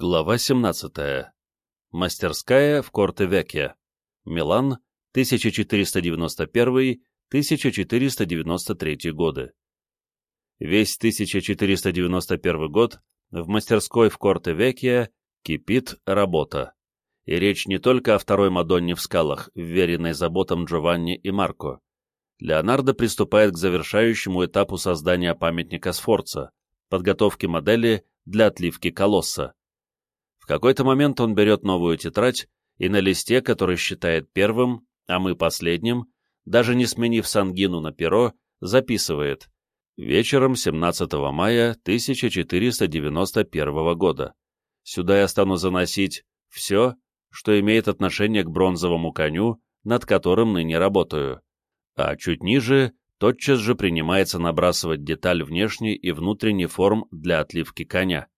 Глава 17. Мастерская в Корте-Векке. Милан, 1491-1493 годы. Весь 1491 год в мастерской в Корте-Векке кипит работа. И речь не только о второй Мадонне в скалах, вверенной заботам Джованни и Марко. Леонардо приступает к завершающему этапу создания памятника Сфорца, подготовки модели для отливки колосса какой-то момент он берет новую тетрадь и на листе, который считает первым, а мы последним, даже не сменив сангину на перо, записывает «Вечером 17 мая 1491 года. Сюда я стану заносить все, что имеет отношение к бронзовому коню, над которым ныне работаю». А чуть ниже тотчас же принимается набрасывать деталь внешней и внутренней форм для отливки коня.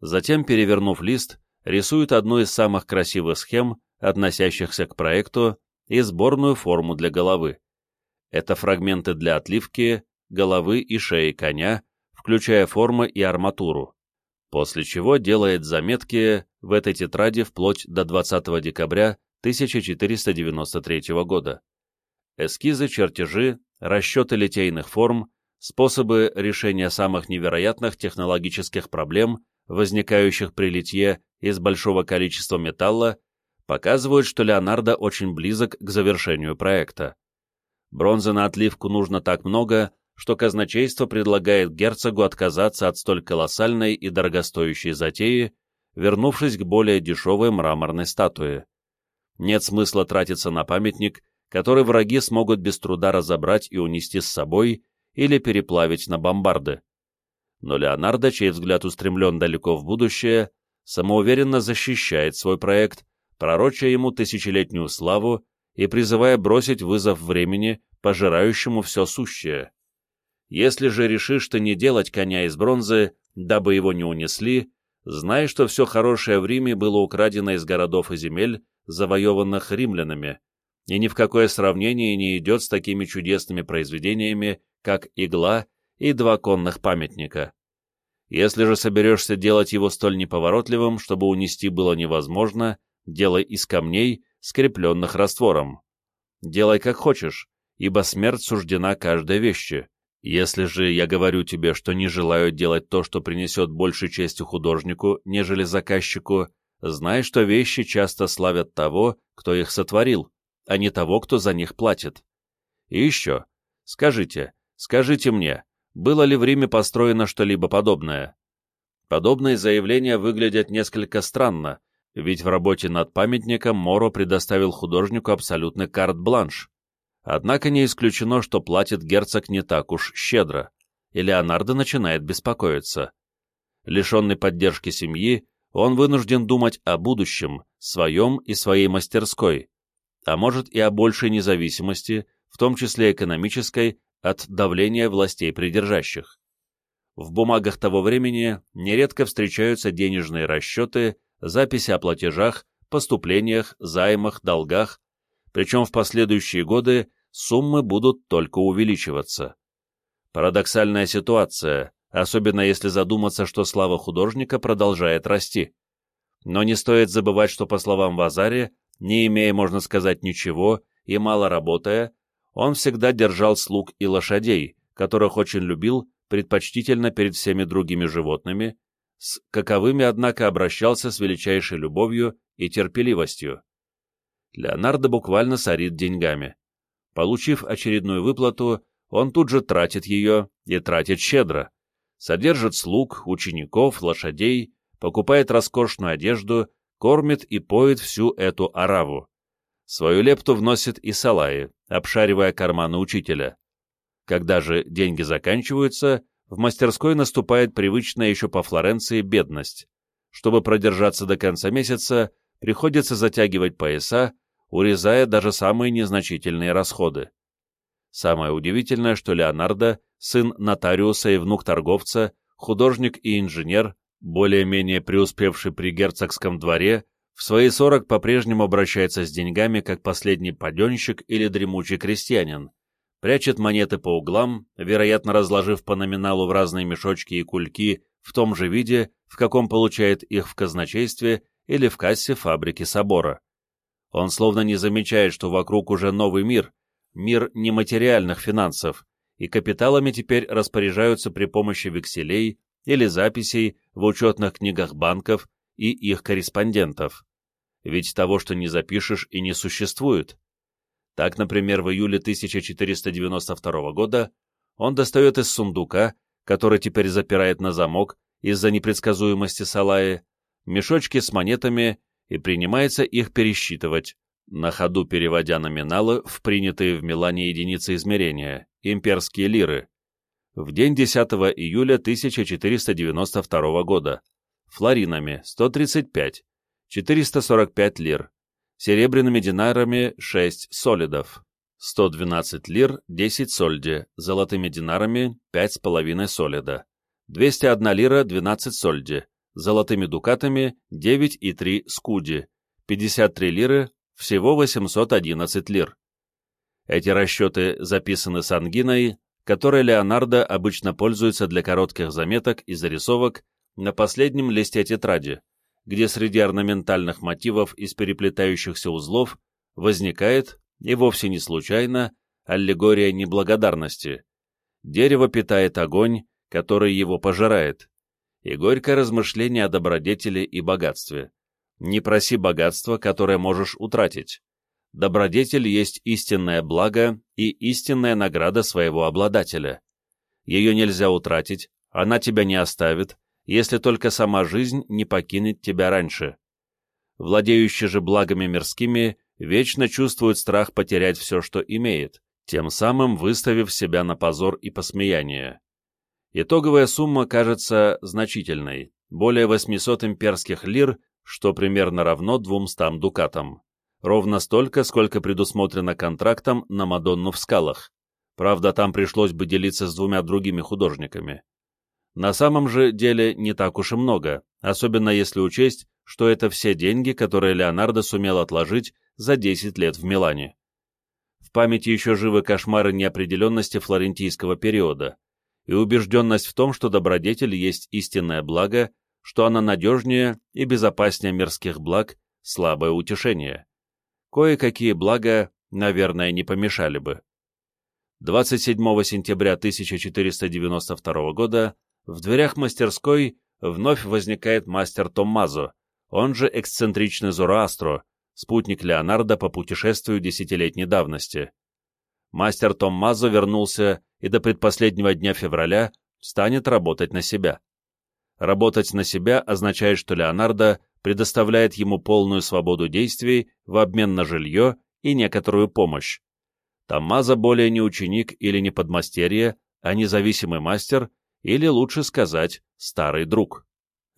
Затем, перевернув лист, рисует одну из самых красивых схем, относящихся к проекту, и сборную форму для головы. Это фрагменты для отливки, головы и шеи коня, включая формы и арматуру. После чего делает заметки в этой тетради вплоть до 20 декабря 1493 года. Эскизы, чертежи, расчеты литейных форм, способы решения самых невероятных технологических проблем возникающих при литье из большого количества металла, показывают, что Леонардо очень близок к завершению проекта. Бронзы на отливку нужно так много, что казначейство предлагает герцогу отказаться от столь колоссальной и дорогостоящей затеи, вернувшись к более дешевой мраморной статуе. Нет смысла тратиться на памятник, который враги смогут без труда разобрать и унести с собой или переплавить на бомбарды но Леонардо, чей взгляд устремлен далеко в будущее, самоуверенно защищает свой проект, пророча ему тысячелетнюю славу и призывая бросить вызов времени, пожирающему все сущее. Если же решишь ты не делать коня из бронзы, дабы его не унесли, знай, что все хорошее в Риме было украдено из городов и земель, завоеванных римлянами, и ни в какое сравнение не идет с такими чудесными произведениями, как «Игла» и два конных памятника. Если же соберешься делать его столь неповоротливым, чтобы унести было невозможно, делай из камней, скрепленных раствором. Делай как хочешь, ибо смерть суждена каждой вещи. Если же я говорю тебе, что не желаю делать то, что принесет больше чести художнику, нежели заказчику, знай, что вещи часто славят того, кто их сотворил, а не того, кто за них платит. И еще, скажите, скажите мне, было ли в Риме построено что-либо подобное. Подобные заявления выглядят несколько странно, ведь в работе над памятником Моро предоставил художнику абсолютный карт-бланш. Однако не исключено, что платит герцог не так уж щедро, и Леонардо начинает беспокоиться. Лишенный поддержки семьи, он вынужден думать о будущем, своем и своей мастерской, а может и о большей независимости, в том числе экономической, от давления властей придержащих. В бумагах того времени нередко встречаются денежные расчеты, записи о платежах, поступлениях, займах, долгах, причем в последующие годы суммы будут только увеличиваться. Парадоксальная ситуация, особенно если задуматься, что слава художника продолжает расти. Но не стоит забывать, что, по словам Вазари, не имея, можно сказать, ничего и мало работая, он всегда держал слуг и лошадей, которых очень любил, предпочтительно перед всеми другими животными, с каковыми, однако, обращался с величайшей любовью и терпеливостью. Леонардо буквально сорит деньгами. Получив очередную выплату, он тут же тратит ее и тратит щедро. Содержит слуг, учеников, лошадей, покупает роскошную одежду, кормит и поет всю эту ораву. Свою лепту вносит и Салаи, обшаривая карманы учителя. Когда же деньги заканчиваются, в мастерской наступает привычная еще по Флоренции бедность. Чтобы продержаться до конца месяца, приходится затягивать пояса, урезая даже самые незначительные расходы. Самое удивительное, что Леонардо, сын нотариуса и внук торговца, художник и инженер, более-менее преуспевший при герцогском дворе, в свои сорок по-прежнему обращается с деньгами, как последний паденщик или дремучий крестьянин, прячет монеты по углам, вероятно, разложив по номиналу в разные мешочки и кульки в том же виде, в каком получает их в казначействе или в кассе фабрики собора. Он словно не замечает, что вокруг уже новый мир, мир нематериальных финансов, и капиталами теперь распоряжаются при помощи векселей или записей в учетных книгах банков и их корреспондентов. Ведь того, что не запишешь, и не существует. Так, например, в июле 1492 года он достает из сундука, который теперь запирает на замок из-за непредсказуемости Салаи, мешочки с монетами и принимается их пересчитывать, на ходу переводя номиналы в принятые в Милане единицы измерения, имперские лиры, в день 10 июля 1492 года, флоринами 135, 445 лир, серебряными динарами 6 солидов, 112 лир 10 сольди, золотыми динарами 5,5 солида, 201 лира 12 сольди, золотыми дукатами 9,3 скуди, 53 лиры, всего 811 лир. Эти расчеты записаны с ангиной, которой Леонардо обычно пользуется для коротких заметок и зарисовок на последнем листе тетради, где среди орнаментальных мотивов из переплетающихся узлов возникает, и вовсе не случайно, аллегория неблагодарности. Дерево питает огонь, который его пожирает, и горькое размышление о добродетели и богатстве. Не проси богатства, которое можешь утратить. Добродетель есть истинное благо и истинная награда своего обладателя. Ее нельзя утратить, она тебя не оставит, если только сама жизнь не покинет тебя раньше. Владеющий же благами мирскими вечно чувствует страх потерять все, что имеет, тем самым выставив себя на позор и посмеяние. Итоговая сумма кажется значительной, более 800 имперских лир, что примерно равно 200 дукатам. Ровно столько, сколько предусмотрено контрактом на Мадонну в скалах. Правда, там пришлось бы делиться с двумя другими художниками. На самом же деле не так уж и много, особенно если учесть, что это все деньги, которые Леонардо сумел отложить за 10 лет в Милане. В памяти еще живы кошмары неопределенности флорентийского периода, и убежденность в том, что добродетель есть истинное благо, что она надежнее и безопаснее мирских благ, слабое утешение. Кое-какие блага, наверное, не помешали бы. 27 сентября 1492 года в дверях мастерской вновь возникает мастер Томмазо, он же эксцентричный Зороастро, спутник Леонардо по путешествию десятилетней давности. Мастер Томмазо вернулся и до предпоследнего дня февраля станет работать на себя. Работать на себя означает, что Леонардо предоставляет ему полную свободу действий в обмен на жилье и некоторую помощь. Томмазо более не ученик или не подмастерье, а независимый мастер, или, лучше сказать, старый друг.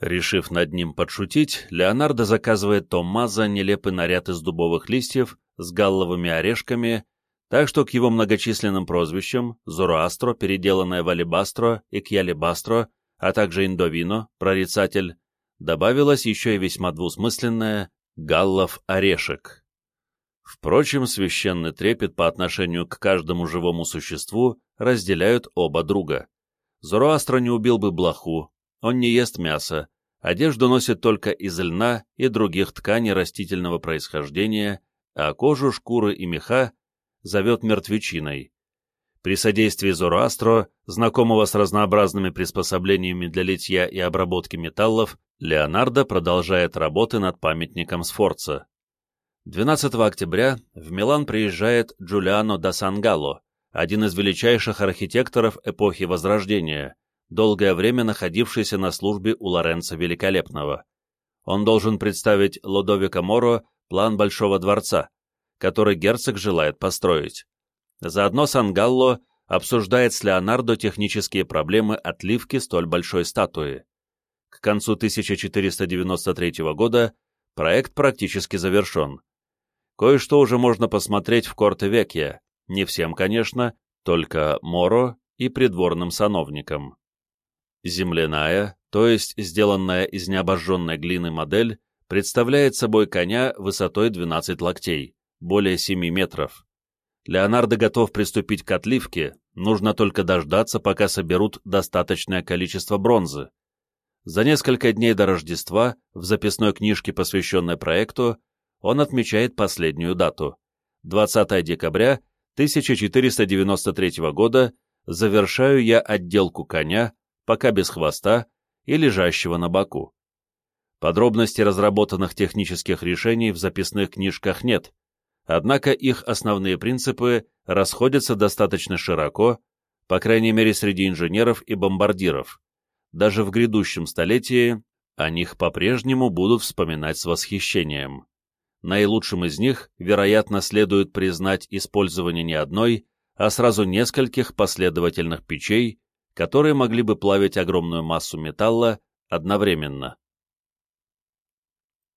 Решив над ним подшутить, Леонардо заказывает Томмазо нелепый наряд из дубовых листьев с галловыми орешками так что к его многочисленным прозвищам Зороастро, переделанное в Алибастро и Кьялибастро, а также Индовино, прорицатель, добавилось еще и весьма двусмысленное «Галлов орешек». Впрочем, священный трепет по отношению к каждому живому существу разделяют оба друга. Зороастро не убил бы блоху, он не ест мясо, одежду носит только из льна и других тканей растительного происхождения, а кожу, шкуры и меха зовет мертвечиной. При содействии Зороастро, знакомого с разнообразными приспособлениями для литья и обработки металлов, Леонардо продолжает работы над памятником Сфорца. 12 октября в Милан приезжает Джулиано да Сангало, один из величайших архитекторов эпохи Возрождения, долгое время находившийся на службе у Лоренца Великолепного. Он должен представить Лодовико Моро план Большого дворца, который герцог желает построить. Заодно Сангалло обсуждает с Леонардо технические проблемы отливки столь большой статуи. К концу 1493 года проект практически завершен. Кое-что уже можно посмотреть в Корте-Векья, не всем, конечно, только Моро и придворным сановникам. Земляная, то есть сделанная из необожженной глины модель, представляет собой коня высотой 12 локтей более 7 метров. Леонардо готов приступить к отливке, нужно только дождаться, пока соберут достаточное количество бронзы. За несколько дней до Рождества в записной книжке, посвященной проекту, он отмечает последнюю дату — 20 декабря 1493 года завершаю я отделку коня, пока без хвоста и лежащего на боку. Подробностей разработанных технических решений в записных книжках нет, однако их основные принципы расходятся достаточно широко, по крайней мере среди инженеров и бомбардиров. Даже в грядущем столетии о них по-прежнему будут вспоминать с восхищением. Наилучшим из них, вероятно, следует признать использование не одной, а сразу нескольких последовательных печей, которые могли бы плавить огромную массу металла одновременно.